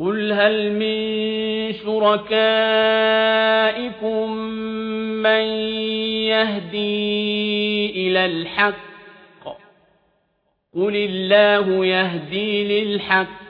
قل هل من شركائكم من يهدي إلى الحق قل الله يهدي للحق